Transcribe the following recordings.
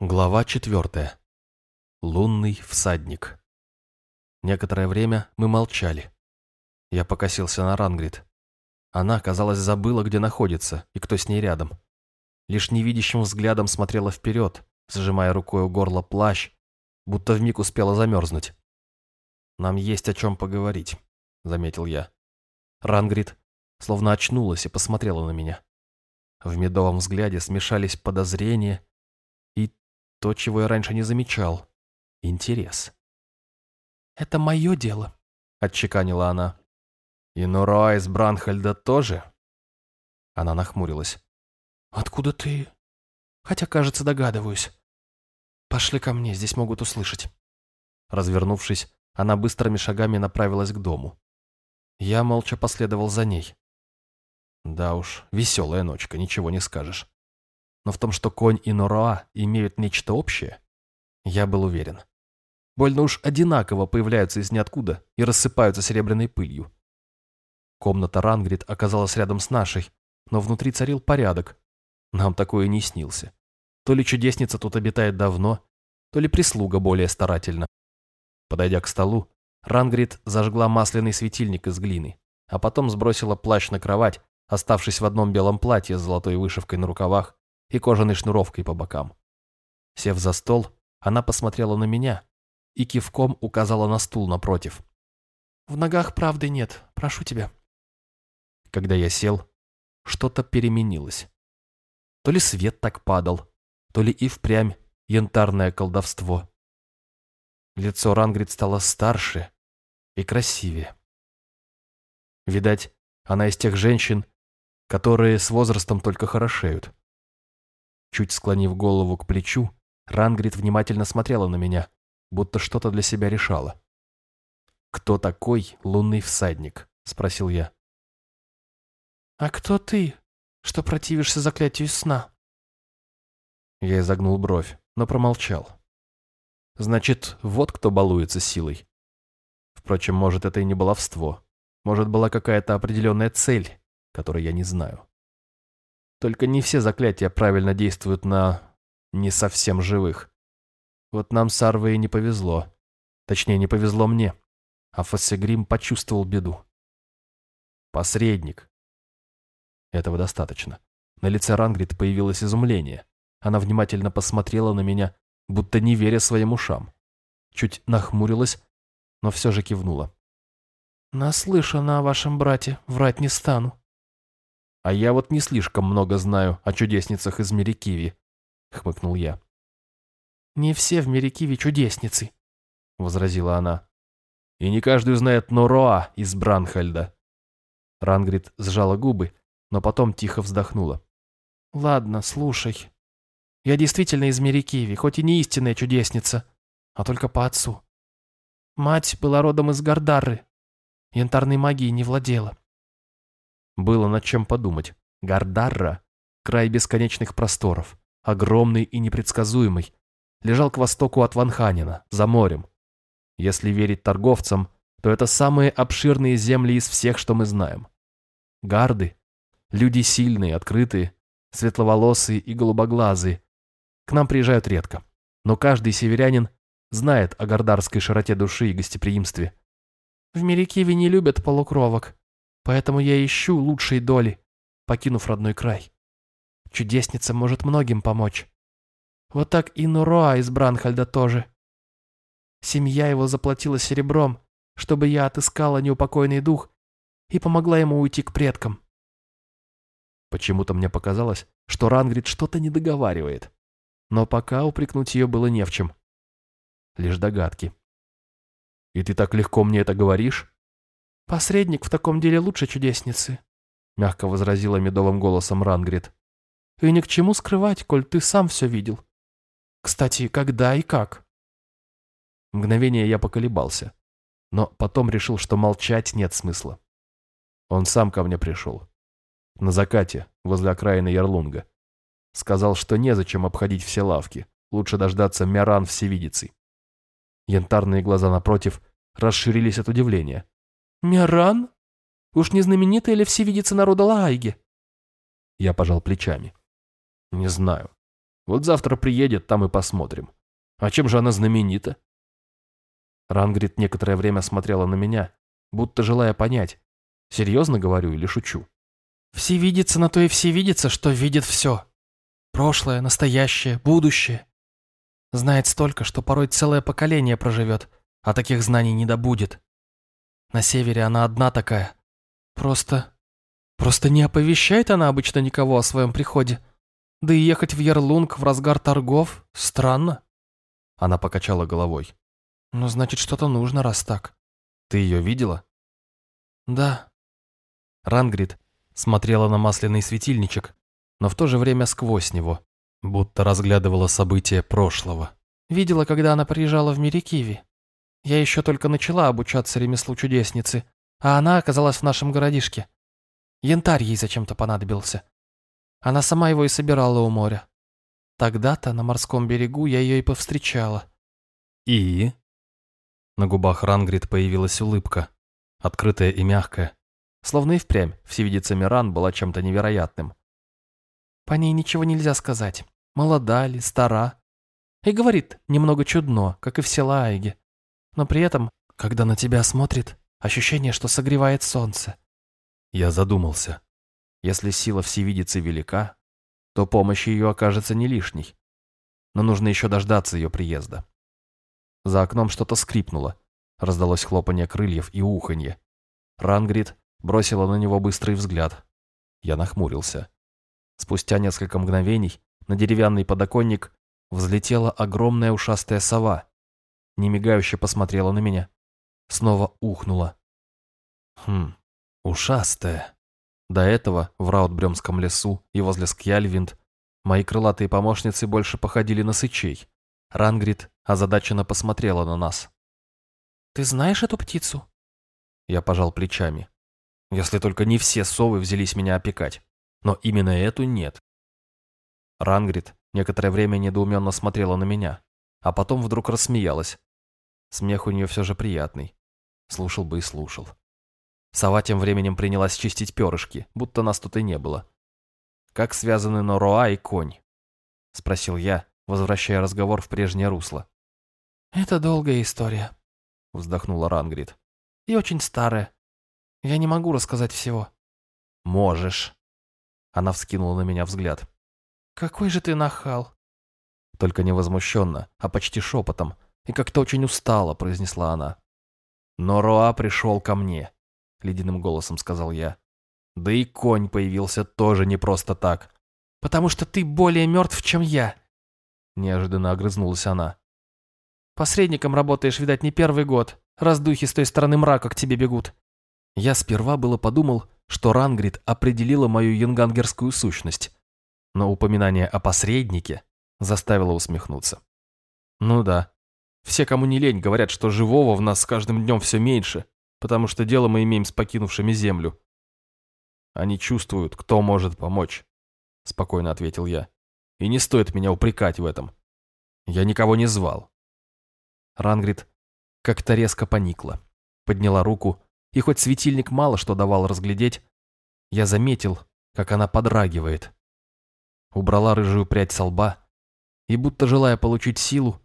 Глава четвертая. Лунный всадник. Некоторое время мы молчали. Я покосился на Рангрид. Она, казалось, забыла, где находится и кто с ней рядом. Лишь невидящим взглядом смотрела вперед, сжимая рукой у горла плащ, будто вмиг успела замерзнуть. «Нам есть о чем поговорить», — заметил я. Рангрид словно очнулась и посмотрела на меня. В медовом взгляде смешались подозрения то, чего я раньше не замечал. Интерес. «Это мое дело», — отчеканила она. «И Нуруа из Бранхальда тоже?» Она нахмурилась. «Откуда ты?» «Хотя, кажется, догадываюсь. Пошли ко мне, здесь могут услышать». Развернувшись, она быстрыми шагами направилась к дому. Я молча последовал за ней. Да уж, веселая ночка, ничего не скажешь но в том, что конь и Нороа имеют нечто общее, я был уверен. Больно уж одинаково появляются из ниоткуда и рассыпаются серебряной пылью. Комната Рангрид оказалась рядом с нашей, но внутри царил порядок. Нам такое не снился. То ли чудесница тут обитает давно, то ли прислуга более старательна. Подойдя к столу, Рангрид зажгла масляный светильник из глины, а потом сбросила плащ на кровать, оставшись в одном белом платье с золотой вышивкой на рукавах и кожаной шнуровкой по бокам. Сев за стол, она посмотрела на меня и кивком указала на стул напротив. «В ногах правды нет, прошу тебя». Когда я сел, что-то переменилось. То ли свет так падал, то ли и впрямь янтарное колдовство. Лицо Рангрид стало старше и красивее. Видать, она из тех женщин, которые с возрастом только хорошеют. Чуть склонив голову к плечу, Рангрид внимательно смотрела на меня, будто что-то для себя решала. «Кто такой лунный всадник?» — спросил я. «А кто ты, что противишься заклятию сна?» Я изогнул бровь, но промолчал. «Значит, вот кто балуется силой. Впрочем, может, это и не баловство. Может, была какая-то определенная цель, которой я не знаю. Только не все заклятия правильно действуют на не совсем живых. Вот нам с Арвой не повезло. Точнее, не повезло мне. А Фассегрим почувствовал беду. Посредник. Этого достаточно. На лице Рангрид появилось изумление. Она внимательно посмотрела на меня, будто не веря своим ушам. Чуть нахмурилась, но все же кивнула. «Наслышана о вашем брате, врать не стану. А я вот не слишком много знаю о чудесницах из Мерикиви, хмыкнул я. Не все в Мерикиве чудесницы, возразила она. И не каждый знает Нороа из Бранхальда. Рангрид сжала губы, но потом тихо вздохнула. Ладно, слушай. Я действительно из Мерикиви, хоть и не истинная чудесница, а только по отцу. Мать была родом из Гардарры. Янтарной магией не владела. Было над чем подумать. Гардарра, край бесконечных просторов, огромный и непредсказуемый, лежал к востоку от Ванханина, за морем. Если верить торговцам, то это самые обширные земли из всех, что мы знаем. Гарды – люди сильные, открытые, светловолосые и голубоглазые. К нам приезжают редко, но каждый северянин знает о гардарской широте души и гостеприимстве. В Мерикиве не любят полукровок, Поэтому я ищу лучшей доли, покинув родной край. Чудесница может многим помочь. Вот так и Нуроа из Бранхальда тоже. Семья его заплатила серебром, чтобы я отыскала неупокойный дух и помогла ему уйти к предкам. Почему-то мне показалось, что Рангрид что-то не договаривает, но пока упрекнуть ее было не в чем. Лишь догадки. «И ты так легко мне это говоришь?» «Посредник в таком деле лучше чудесницы», — мягко возразила медовым голосом Рангрид. «И ни к чему скрывать, коль ты сам все видел. Кстати, когда и как?» Мгновение я поколебался, но потом решил, что молчать нет смысла. Он сам ко мне пришел. На закате, возле окраины Ярлунга. Сказал, что незачем обходить все лавки, лучше дождаться Мяран всевидицей. Янтарные глаза напротив расширились от удивления. Миран? Уж не знаменитая ли всевидица народа Лаайги? Я пожал плечами. Не знаю. Вот завтра приедет, там и посмотрим. А чем же она знаменита?» Рангрид некоторое время смотрела на меня, будто желая понять, серьезно говорю или шучу. «Все видится на то и все видится, что видит все. Прошлое, настоящее, будущее. Знает столько, что порой целое поколение проживет, а таких знаний не добудет. На севере она одна такая. Просто... Просто не оповещает она обычно никого о своем приходе. Да и ехать в Ярлунг в разгар торгов странно. Она покачала головой. Ну, значит, что-то нужно, раз так. Ты ее видела? Да. Рангрид смотрела на масляный светильничек, но в то же время сквозь него, будто разглядывала события прошлого. Видела, когда она приезжала в Мирикиви. Я еще только начала обучаться ремеслу чудесницы, а она оказалась в нашем городишке. Янтарь ей зачем-то понадобился. Она сама его и собирала у моря. Тогда-то на морском берегу я ее и повстречала. И? На губах Рангрид появилась улыбка, открытая и мягкая. Словно и впрямь всевидица Миран была чем-то невероятным. По ней ничего нельзя сказать. Молода ли, стара. И говорит немного чудно, как и все лаиги. Но при этом, когда на тебя смотрит, ощущение, что согревает солнце. Я задумался. Если сила всевидицы велика, то помощь ее окажется не лишней. Но нужно еще дождаться ее приезда. За окном что-то скрипнуло. Раздалось хлопанье крыльев и уханье. Рангрид бросила на него быстрый взгляд. Я нахмурился. Спустя несколько мгновений на деревянный подоконник взлетела огромная ушастая сова. Немигающе посмотрела на меня. Снова ухнула. Хм, ушастая. До этого в Раутбремском лесу и возле Скьяльвинд мои крылатые помощницы больше походили на сычей. Рангрид озадаченно посмотрела на нас. «Ты знаешь эту птицу?» Я пожал плечами. Если только не все совы взялись меня опекать но именно эту нет. Рангрид некоторое время недоуменно смотрела на меня, а потом вдруг рассмеялась. Смех у нее все же приятный. Слушал бы и слушал. Сова тем временем принялась чистить перышки, будто нас тут и не было. «Как связаны Нороа и конь?» — спросил я, возвращая разговор в прежнее русло. «Это долгая история», — вздохнула Рангрид. «И очень старая. Я не могу рассказать всего». «Можешь», она вскинула на меня взгляд. «Какой же ты нахал!» Только не возмущенно, а почти шепотом, и как-то очень устало произнесла она. «Но Роа пришел ко мне», — ледяным голосом сказал я. «Да и конь появился тоже не просто так». «Потому что ты более мертв, чем я», — неожиданно огрызнулась она. «Посредником работаешь, видать, не первый год, раз духи с той стороны мрака к тебе бегут». Я сперва было подумал, что Рангрид определила мою янгангерскую сущность, но упоминание о посреднике заставило усмехнуться. Ну да, все, кому не лень, говорят, что живого в нас с каждым днем все меньше, потому что дело мы имеем с покинувшими землю. Они чувствуют, кто может помочь, спокойно ответил я. И не стоит меня упрекать в этом. Я никого не звал. Рангрид как-то резко поникла, подняла руку и хоть светильник мало что давал разглядеть, я заметил, как она подрагивает. Убрала рыжую прядь со лба и, будто желая получить силу,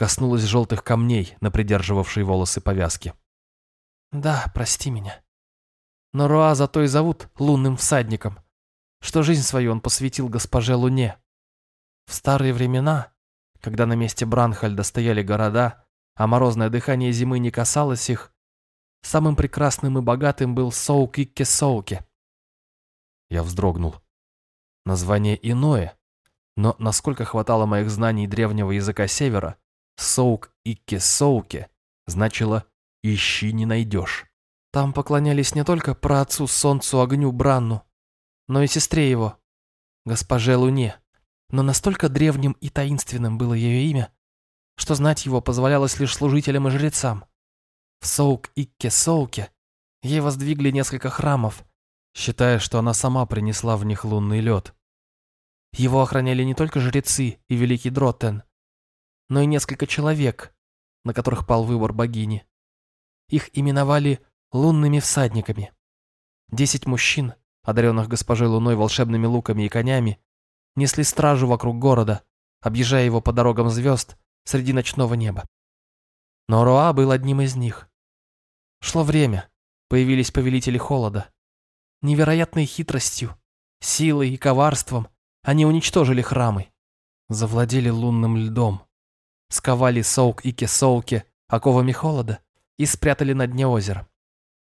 коснулась желтых камней на придерживавшей волосы повязки. «Да, прости меня. Но Руа зато и зовут лунным всадником, что жизнь свою он посвятил госпоже Луне. В старые времена, когда на месте Бранхальда стояли города, а морозное дыхание зимы не касалось их, Самым прекрасным и богатым был Соук-Икке-Соуке. Я вздрогнул. Название иное, но насколько хватало моих знаний древнего языка Севера, Соук-Икке-Соуке значило «ищи не найдешь». Там поклонялись не только праотцу Солнцу Огню Бранну, но и сестре его, госпоже Луне. Но настолько древним и таинственным было ее имя, что знать его позволялось лишь служителям и жрецам. В Соук-Икке-Соуке ей воздвигли несколько храмов, считая, что она сама принесла в них лунный лед. Его охраняли не только жрецы и великий Дроттен, но и несколько человек, на которых пал выбор богини. Их именовали лунными всадниками. Десять мужчин, одаренных госпожой Луной волшебными луками и конями, несли стражу вокруг города, объезжая его по дорогам звезд среди ночного неба. Но Роа был одним из них. Шло время, появились повелители холода. Невероятной хитростью, силой и коварством они уничтожили храмы, завладели лунным льдом, сковали Соук и Кесоуке оковами холода и спрятали на дне озера.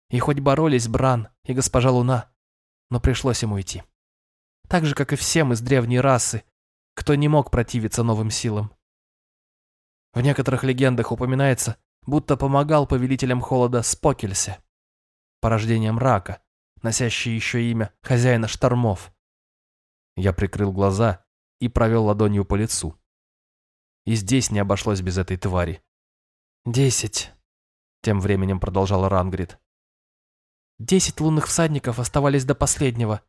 И хоть боролись Бран и Госпожа Луна, но пришлось ему идти. Так же, как и всем из древней расы, кто не мог противиться новым силам. В некоторых легендах упоминается, будто помогал повелителям холода Спокельсе, порождением рака, носящий еще имя хозяина штормов. Я прикрыл глаза и провел ладонью по лицу. И здесь не обошлось без этой твари. «Десять», — тем временем продолжал Рангрид. «Десять лунных всадников оставались до последнего,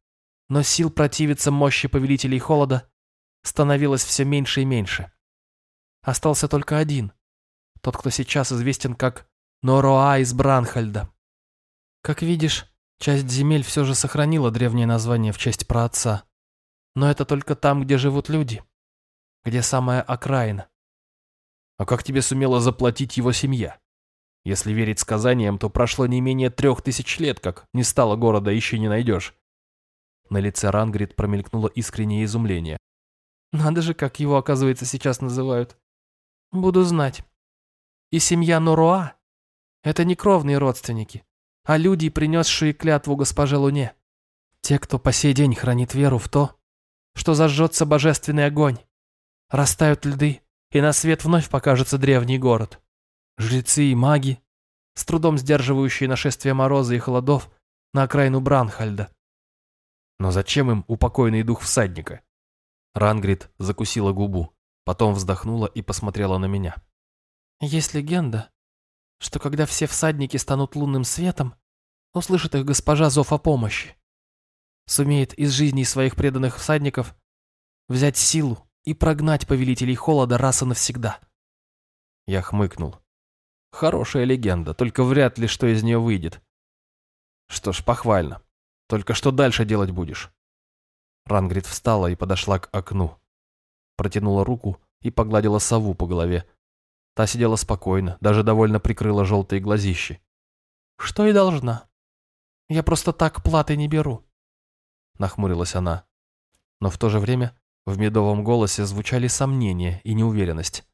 но сил противиться мощи повелителей холода становилось все меньше и меньше. Остался только один, тот, кто сейчас известен как Нороа из Бранхальда. Как видишь, часть земель все же сохранила древнее название в честь праотца. Но это только там, где живут люди, где самая окраина. А как тебе сумела заплатить его семья? Если верить сказаниям, то прошло не менее трех тысяч лет, как не стало города, еще не найдешь. На лице Рангрид промелькнуло искреннее изумление. Надо же, как его, оказывается, сейчас называют. Буду знать. И семья Норуа — это не кровные родственники, а люди, принесшие клятву госпоже Луне. Те, кто по сей день хранит веру в то, что зажжется божественный огонь, растают льды, и на свет вновь покажется древний город. Жрецы и маги, с трудом сдерживающие нашествие мороза и холодов на окраину Бранхальда. Но зачем им упокойный дух всадника? Рангрид закусила губу, потом вздохнула и посмотрела на меня. Есть легенда, что когда все всадники станут лунным светом, услышит их госпожа зов о помощи. Сумеет из жизни своих преданных всадников взять силу и прогнать повелителей холода раз и навсегда. Я хмыкнул. Хорошая легенда, только вряд ли что из нее выйдет. Что ж, похвально. Только что дальше делать будешь?» Рангрид встала и подошла к окну. Протянула руку и погладила сову по голове. Та сидела спокойно, даже довольно прикрыла желтые глазищи. «Что и должна. Я просто так платы не беру», — нахмурилась она. Но в то же время в медовом голосе звучали сомнения и неуверенность.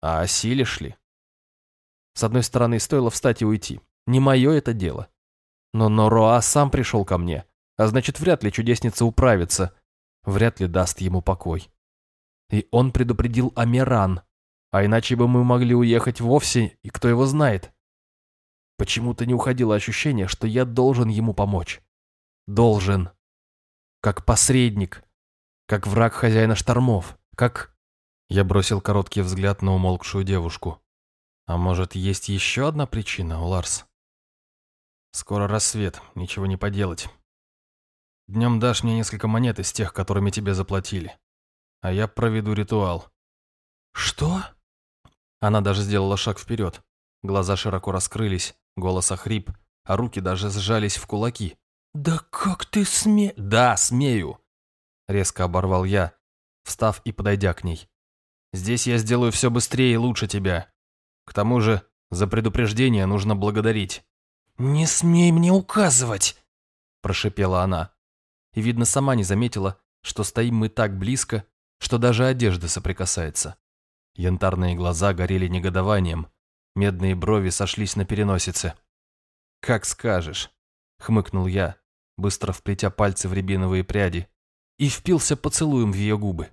«А осилишь ли?» С одной стороны, стоило встать и уйти. Не мое это дело. Но Нороа сам пришел ко мне, а значит, вряд ли чудесница управится, вряд ли даст ему покой. И он предупредил Амиран, а иначе бы мы могли уехать вовсе, и кто его знает. Почему-то не уходило ощущение, что я должен ему помочь. Должен. Как посредник. Как враг хозяина штормов. Как... Я бросил короткий взгляд на умолкшую девушку. А может, есть еще одна причина, Ларс? Скоро рассвет, ничего не поделать. Днем дашь мне несколько монет из тех, которыми тебе заплатили. А я проведу ритуал. Что? Она даже сделала шаг вперед. Глаза широко раскрылись, голос охрип, а руки даже сжались в кулаки. «Да как ты сме...» «Да, смею!» Резко оборвал я, встав и подойдя к ней. «Здесь я сделаю все быстрее и лучше тебя. К тому же, за предупреждение нужно благодарить. «Не смей мне указывать!» – прошипела она. И, видно, сама не заметила, что стоим мы так близко, что даже одежда соприкасается. Янтарные глаза горели негодованием, медные брови сошлись на переносице. «Как скажешь», — хмыкнул я, быстро вплетя пальцы в рябиновые пряди, и впился поцелуем в ее губы.